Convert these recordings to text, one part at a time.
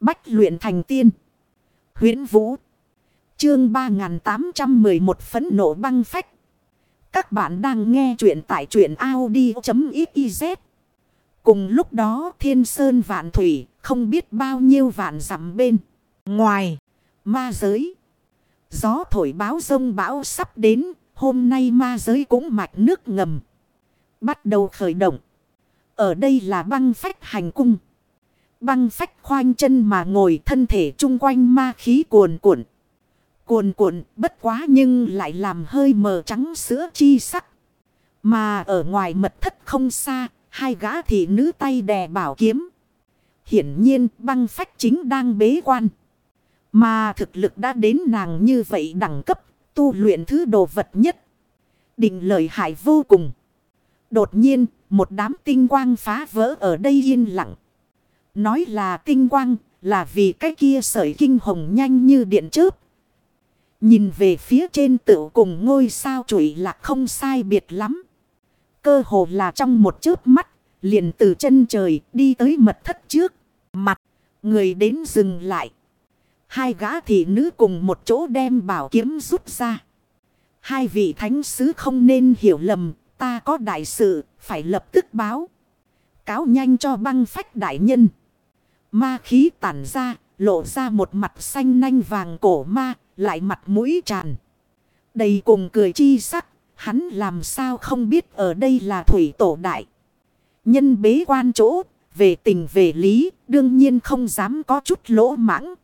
Bách luyện thành tiên. huyễn Vũ. Chương 3811 phấn nộ băng phách. Các bạn đang nghe truyện tại truyện Audi.xyz. Cùng lúc đó, thiên sơn vạn thủy không biết bao nhiêu vạn dặm bên. Ngoài ma giới. Gió thổi báo rông bão sắp đến. Hôm nay ma giới cũng mạch nước ngầm. Bắt đầu khởi động. Ở đây là băng phách hành cung. Băng phách khoanh chân mà ngồi thân thể chung quanh ma khí cuồn cuộn. Cuồn cuộn bất quá nhưng lại làm hơi mờ trắng sữa chi sắc. Mà ở ngoài mật thất không xa, hai gã thị nữ tay đè bảo kiếm. Hiển nhiên băng phách chính đang bế quan. Mà thực lực đã đến nàng như vậy đẳng cấp, tu luyện thứ đồ vật nhất. Định lợi hại vô cùng. Đột nhiên, một đám tinh quang phá vỡ ở đây yên lặng. Nói là tinh quang, là vì cái kia sợi kinh hồng nhanh như điện chớp. Nhìn về phía trên tựu cùng ngôi sao trụi là không sai biệt lắm. Cơ hồ là trong một chớp mắt, liền từ chân trời đi tới mật thất trước. Mặt, người đến dừng lại. Hai gã thị nữ cùng một chỗ đem bảo kiếm rút ra. Hai vị thánh sứ không nên hiểu lầm, ta có đại sự, phải lập tức báo. Cáo nhanh cho băng phách đại nhân. Ma khí tản ra, lộ ra một mặt xanh nanh vàng cổ ma, lại mặt mũi tràn. Đầy cùng cười chi sắc, hắn làm sao không biết ở đây là thủy tổ đại. Nhân bế quan chỗ, về tình về lý, đương nhiên không dám có chút lỗ mãng.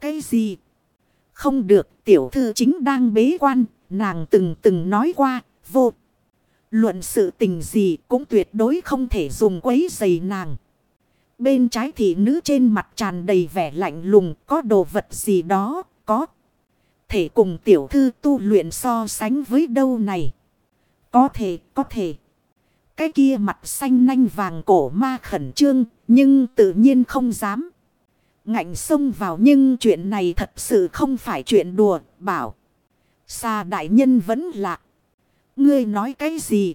Cái gì? Không được, tiểu thư chính đang bế quan, nàng từng từng nói qua, vô. Luận sự tình gì cũng tuyệt đối không thể dùng quấy giày nàng. Bên trái thị nữ trên mặt tràn đầy vẻ lạnh lùng, có đồ vật gì đó, có. Thể cùng tiểu thư tu luyện so sánh với đâu này. Có thể, có thể. Cái kia mặt xanh nanh vàng cổ ma khẩn trương, nhưng tự nhiên không dám. Ngạnh xông vào nhưng chuyện này thật sự không phải chuyện đùa, bảo. Xa đại nhân vẫn lạc. Ngươi nói cái gì?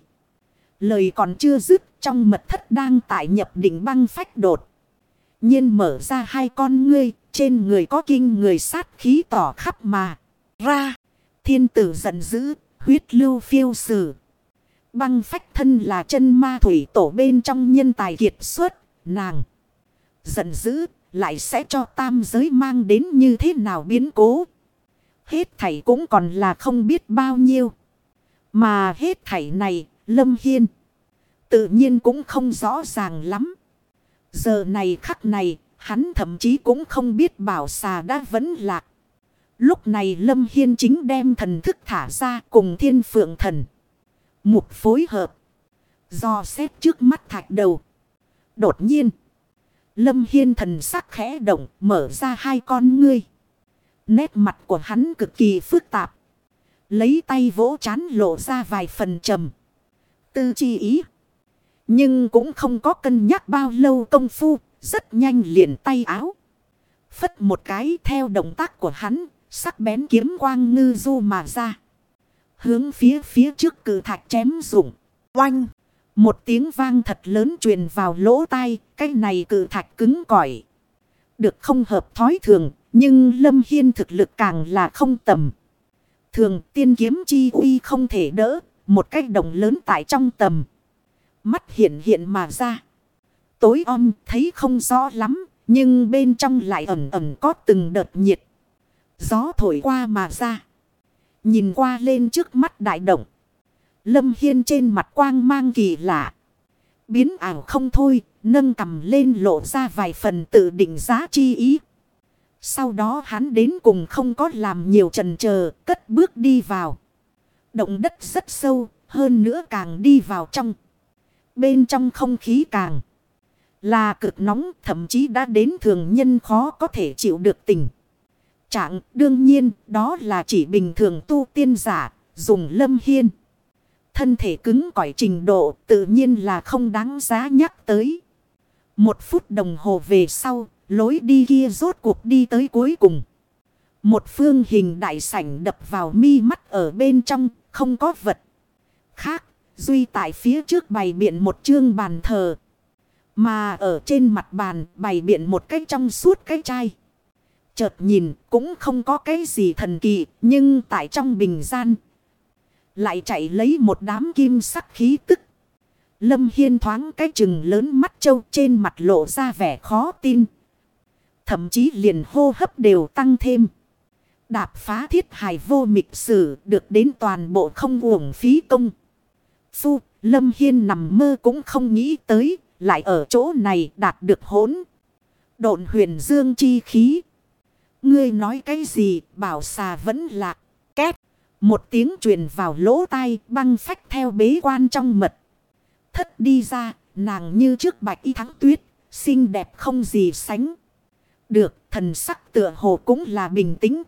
Lời còn chưa dứt trong mật thất đang tại nhập đỉnh băng phách đột. nhiên mở ra hai con ngươi, trên người có kinh người sát khí tỏ khắp mà. Ra, thiên tử giận dữ, huyết lưu phiêu sử. Băng phách thân là chân ma thủy tổ bên trong nhân tài kiệt xuất, nàng. Giận dữ, lại sẽ cho tam giới mang đến như thế nào biến cố. Hết thảy cũng còn là không biết bao nhiêu. Mà hết thảy này, Lâm Hiên. Tự nhiên cũng không rõ ràng lắm. Giờ này khắc này, hắn thậm chí cũng không biết bảo xà đã vẫn lạc. Lúc này Lâm Hiên chính đem thần thức thả ra cùng thiên phượng thần. Mục phối hợp. Do xét trước mắt thạch đầu. Đột nhiên. Lâm Hiên thần sắc khẽ động mở ra hai con ngươi. Nét mặt của hắn cực kỳ phức tạp. Lấy tay vỗ chán lộ ra vài phần trầm. Tư chi ý. Nhưng cũng không có cân nhắc bao lâu công phu. Rất nhanh liền tay áo. Phất một cái theo động tác của hắn. Sắc bén kiếm quang ngư du mà ra. Hướng phía phía trước cử thạch chém rụng. Oanh. Một tiếng vang thật lớn truyền vào lỗ tai. Cái này cử thạch cứng cỏi. Được không hợp thói thường. Nhưng Lâm Hiên thực lực càng là không tầm. Thường tiên kiếm chi uy không thể đỡ. Một cách đồng lớn tại trong tầm. Mắt hiện hiện mà ra. Tối om thấy không rõ lắm. Nhưng bên trong lại ẩm ẩm có từng đợt nhiệt. Gió thổi qua mà ra. Nhìn qua lên trước mắt đại động. Lâm Hiên trên mặt quang mang kỳ lạ. Biến ảo không thôi, nâng cầm lên lộ ra vài phần tự định giá chi ý. Sau đó hắn đến cùng không có làm nhiều trần chờ cất bước đi vào. Động đất rất sâu, hơn nữa càng đi vào trong. Bên trong không khí càng là cực nóng, thậm chí đã đến thường nhân khó có thể chịu được tình. Trạng đương nhiên đó là chỉ bình thường tu tiên giả, dùng lâm hiên. Thân thể cứng cỏi trình độ tự nhiên là không đáng giá nhắc tới. Một phút đồng hồ về sau, lối đi kia rốt cuộc đi tới cuối cùng. Một phương hình đại sảnh đập vào mi mắt ở bên trong, không có vật. Khác, duy tại phía trước bày biện một chương bàn thờ. Mà ở trên mặt bàn bày biện một cái trong suốt cái chai. Chợt nhìn cũng không có cái gì thần kỳ. Nhưng tại trong bình gian. Lại chạy lấy một đám kim sắc khí tức. Lâm Hiên thoáng cái chừng lớn mắt trâu trên mặt lộ ra vẻ khó tin. Thậm chí liền hô hấp đều tăng thêm. Đạp phá thiết hài vô mịch sử được đến toàn bộ không uổng phí công. Phu, Lâm Hiên nằm mơ cũng không nghĩ tới, lại ở chỗ này đạt được hỗn. Độn huyền dương chi khí. Ngươi nói cái gì, bảo xà vẫn lạc, két. Một tiếng truyền vào lỗ tai băng phách theo bế quan trong mật. Thất đi ra, nàng như trước bạch y thắng tuyết, xinh đẹp không gì sánh. Được, thần sắc tựa hồ cũng là bình tĩnh.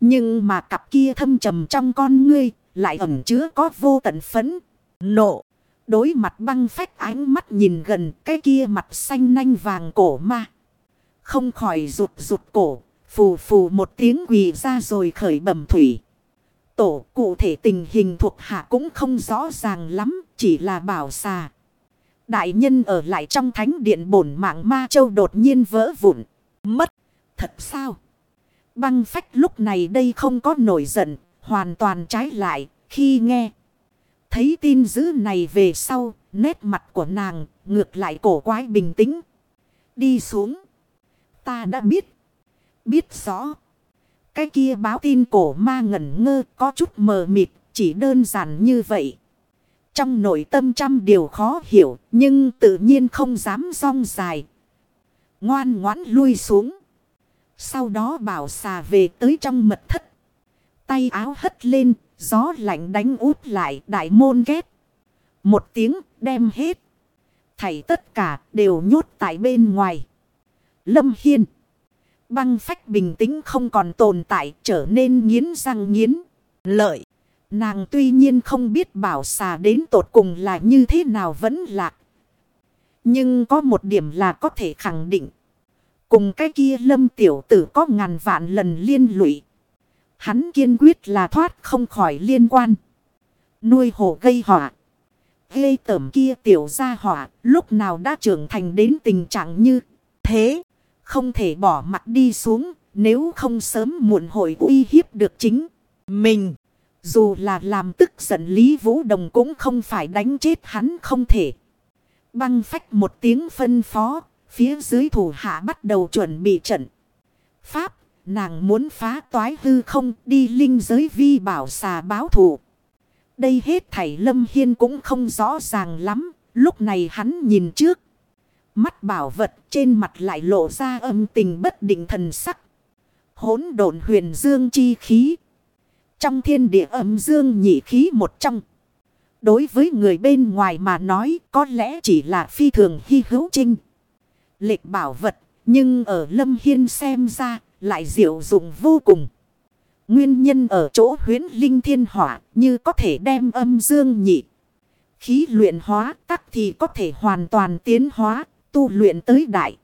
Nhưng mà cặp kia thâm trầm trong con ngươi, lại ẩn chứa có vô tận phấn, nộ. Đối mặt băng phách ánh mắt nhìn gần cái kia mặt xanh nanh vàng cổ ma. Không khỏi rụt rụt cổ, phù phù một tiếng quỳ ra rồi khởi bẩm thủy. Tổ cụ thể tình hình thuộc hạ cũng không rõ ràng lắm, chỉ là bảo xà. Đại nhân ở lại trong thánh điện bổn mạng ma châu đột nhiên vỡ vụn, mất. Thật sao? Băng phách lúc này đây không có nổi giận, hoàn toàn trái lại, khi nghe. Thấy tin dữ này về sau, nét mặt của nàng ngược lại cổ quái bình tĩnh. Đi xuống. Ta đã biết. Biết rõ. Cái kia báo tin cổ ma ngẩn ngơ có chút mờ mịt, chỉ đơn giản như vậy. Trong nội tâm trăm điều khó hiểu, nhưng tự nhiên không dám rong dài. Ngoan ngoãn lui xuống. Sau đó bảo xà về tới trong mật thất. Tay áo hất lên, gió lạnh đánh út lại đại môn ghét. Một tiếng đem hết. Thảy tất cả đều nhốt tại bên ngoài. Lâm Hiên. Băng phách bình tĩnh không còn tồn tại trở nên nghiến răng nghiến. Lợi. Nàng tuy nhiên không biết bảo xà đến tột cùng là như thế nào vẫn lạc. Nhưng có một điểm là có thể khẳng định. Cùng cái kia lâm tiểu tử có ngàn vạn lần liên lụy. Hắn kiên quyết là thoát không khỏi liên quan. Nuôi hổ gây họa. Gây tẩm kia tiểu ra họa lúc nào đã trưởng thành đến tình trạng như thế. Không thể bỏ mặt đi xuống, nếu không sớm muộn hội uy hiếp được chính mình. Dù là làm tức giận Lý Vũ Đồng cũng không phải đánh chết hắn không thể. Băng phách một tiếng phân phó Phía dưới thủ hạ bắt đầu chuẩn bị trận. Pháp, nàng muốn phá toái hư không đi linh giới vi bảo xà báo thủ. Đây hết thảy Lâm Hiên cũng không rõ ràng lắm. Lúc này hắn nhìn trước. Mắt bảo vật trên mặt lại lộ ra âm tình bất định thần sắc. Hốn độn huyền dương chi khí. Trong thiên địa âm dương nhị khí một trong. Đối với người bên ngoài mà nói có lẽ chỉ là phi thường hy hữu trinh lệch bảo vật, nhưng ở Lâm Hiên xem ra lại diệu dụng vô cùng. Nguyên nhân ở chỗ huyến linh thiên hỏa như có thể đem âm dương nhị. Khí luyện hóa tắc thì có thể hoàn toàn tiến hóa, tu luyện tới đại.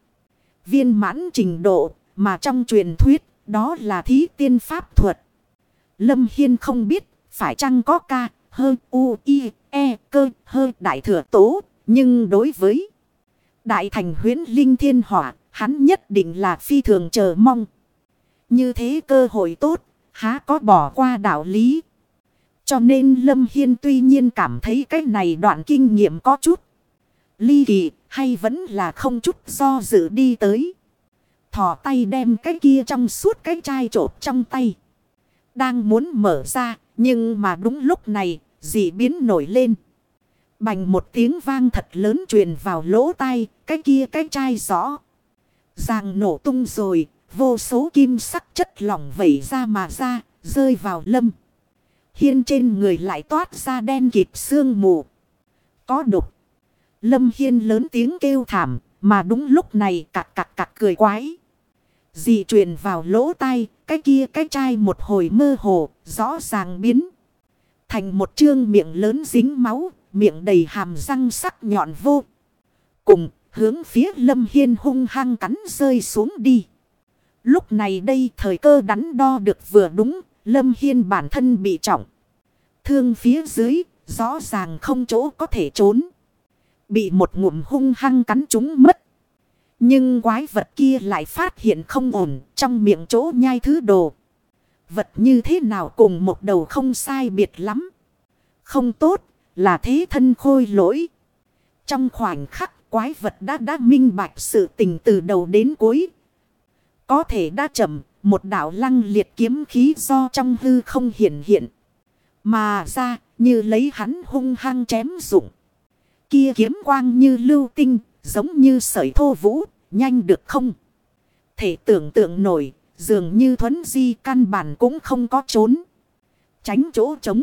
Viên mãn trình độ mà trong truyền thuyết đó là thí tiên pháp thuật. Lâm Hiên không biết phải chăng có ca hơ u i e cơ hơ đại thừa tố. Nhưng đối với Đại thành huyến linh thiên hỏa, hắn nhất định là phi thường chờ mong. Như thế cơ hội tốt, há có bỏ qua đạo lý. Cho nên Lâm Hiên tuy nhiên cảm thấy cái này đoạn kinh nghiệm có chút. Ly kỳ hay vẫn là không chút do dự đi tới. Thỏ tay đem cái kia trong suốt cái chai trộp trong tay. Đang muốn mở ra nhưng mà đúng lúc này dị biến nổi lên. Bành một tiếng vang thật lớn truyền vào lỗ tai, cái kia cái chai rõ. Ràng nổ tung rồi, vô số kim sắc chất lỏng vẩy ra mà ra, rơi vào lâm. Hiên trên người lại toát ra đen kịt sương mù. Có đục. Lâm Hiên lớn tiếng kêu thảm, mà đúng lúc này cạc cạc cạc cười quái. Dì truyền vào lỗ tai, cái kia cái chai một hồi mơ hồ, rõ ràng biến. Thành một chương miệng lớn dính máu, miệng đầy hàm răng sắc nhọn vô. Cùng hướng phía lâm hiên hung hăng cắn rơi xuống đi. Lúc này đây thời cơ đắn đo được vừa đúng, lâm hiên bản thân bị trọng. Thương phía dưới, rõ ràng không chỗ có thể trốn. Bị một ngụm hung hăng cắn chúng mất. Nhưng quái vật kia lại phát hiện không ổn trong miệng chỗ nhai thứ đồ. Vật như thế nào cùng một đầu không sai biệt lắm. Không tốt là thế thân khôi lỗi. Trong khoảnh khắc quái vật đã đã minh bạch sự tình từ đầu đến cuối. Có thể đã chậm một đạo lăng liệt kiếm khí do trong hư không hiện hiện. Mà ra như lấy hắn hung hăng chém dụng. Kia kiếm quang như lưu tinh, giống như sợi thô vũ, nhanh được không? Thể tưởng tượng nổi, dường như thuấn di căn bản cũng không có trốn. Tránh chỗ trống.